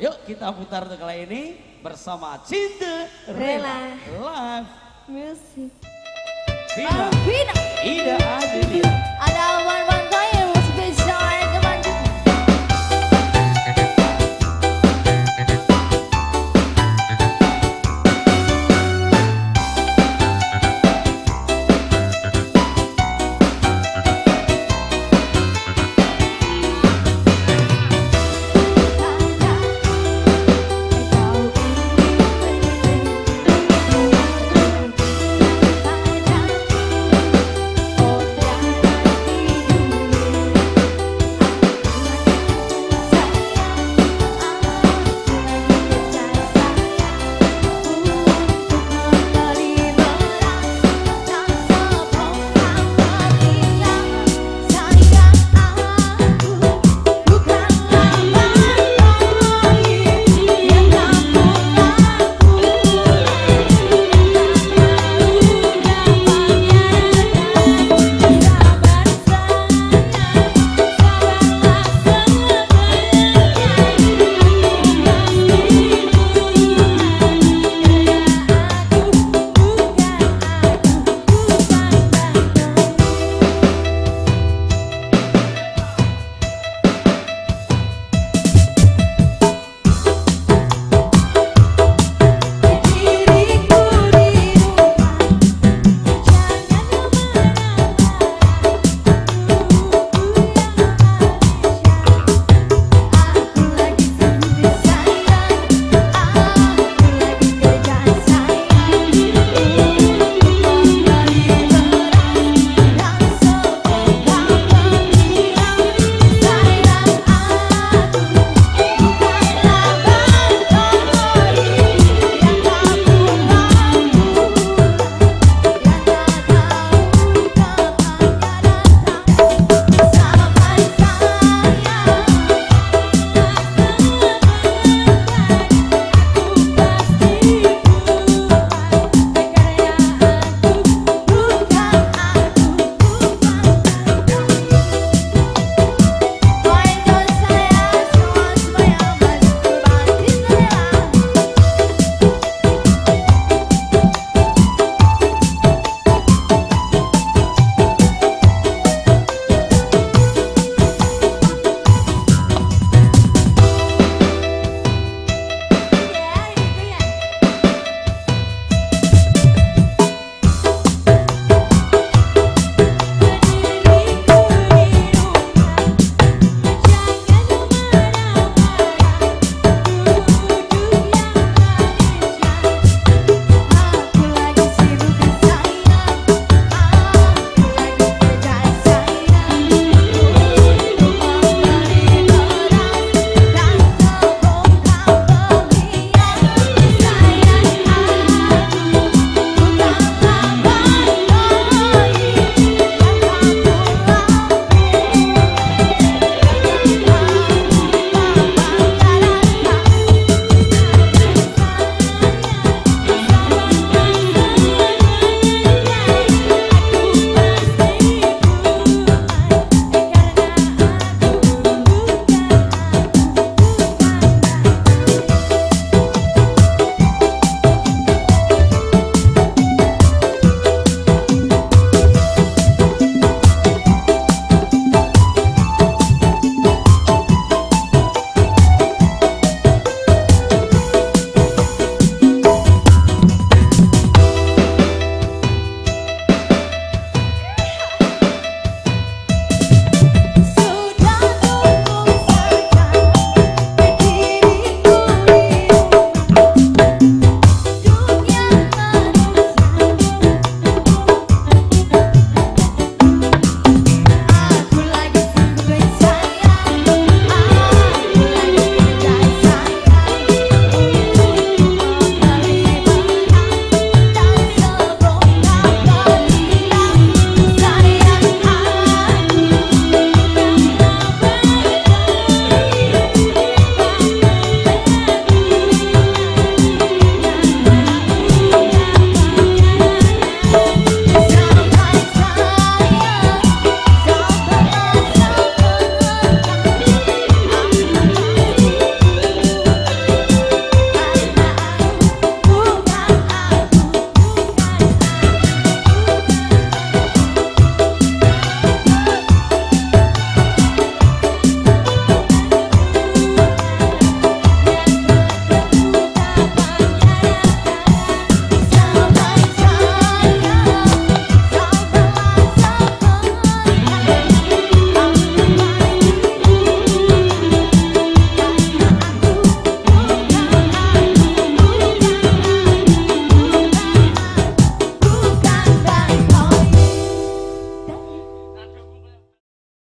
Yuk kita putar untuk kali ini bersama Cinta Rela Live Music. Vina Vina. Ida Adelia